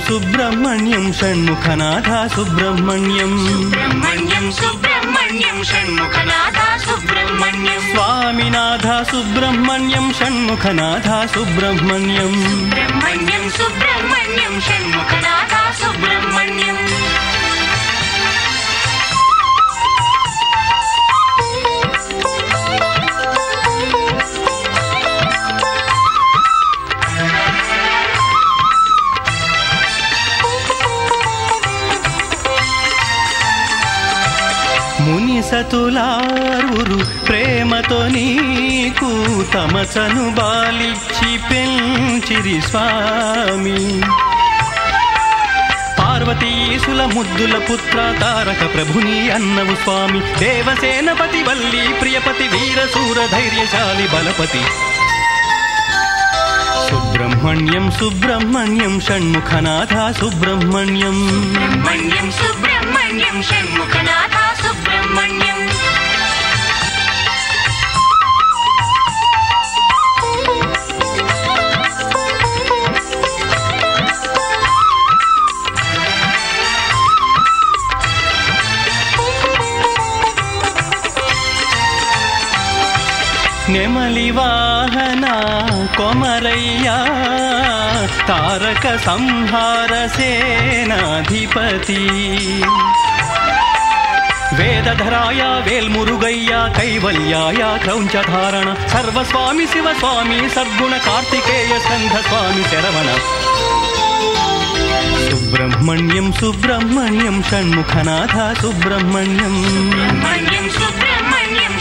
सुब्रह्मण्यं षण्मुखनाथः सुब्रह्मण्यं सुब्रह्मण्यं षण्मुखनाथ सुब्रह्मण्यं स्वामिनाथ सुब्रह्मण्यं षण्मुखनाथ सुब्रह्मण्यम्। ముని సతులారురు ప్రేమతో నీకు తమచను బాలిచ్చి పెంచిరి స్వామి. పార్వతీసుల ముద్దుల పుత్ర తారక ప్రభుని అన్నవు స్వామి. దేవసేనపతి వల్లి ప్రియపతి వీరసూర ధైర్యశాలి బలపతి. సుబ్రహ్మణ్యం సుబ్రహ్మణ్యం షణ్ముఖనాథ సుబ్రహ్మణ్యం సుబ్రహ్మణ్యం షణ్ముఖనాథ నెమలి వాహన కొమరయ్యా తారక సంహార సేనాధిపతి వేదధరాయ వేల్మురుగయ్య కైవల్యాయ క్రౌంచధారణ సర్వస్వామి శివస్వామి సద్గుణ కార్తికేయ సంఘ స్వామి శరవణ సుబ్రహ్మణ్యం సుబ్రహ్మణ్యం షణ్ముఖనాథ సుబ్రహ్మణ్యం బ్రహ్మణ్యం సుబ్రహ్మణ్యం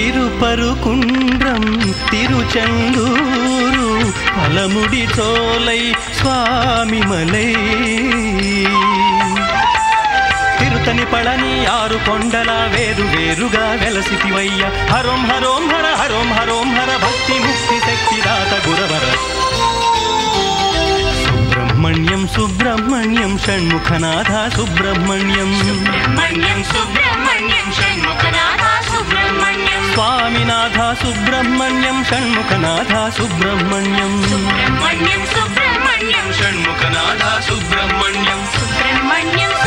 తిరుపరుకుండ్రం తిరుచందూరు పలముడి చోలై స్వామి మలై తిరుతని పళని ఆరు కొండల వేరు వేరుగా వెలసితివయ్య. హరోం హరోం హర హరోం హరోం హర భక్తి ముక్తి శక్తి దాత గురవర. సుబ్రహ్మణ్యం సుబ్రహ్మణ్యం షణ్ముఖనాథ సుబ్రహ్మణ్యం. षण्मुखनाथा सुब्रह्मण्यम्। सुब्रह्मण्यं सुब्रह्मण्यम् षण्मुखनाथ सुब्रह्मण्यम्। सुब्रह्मण्यम्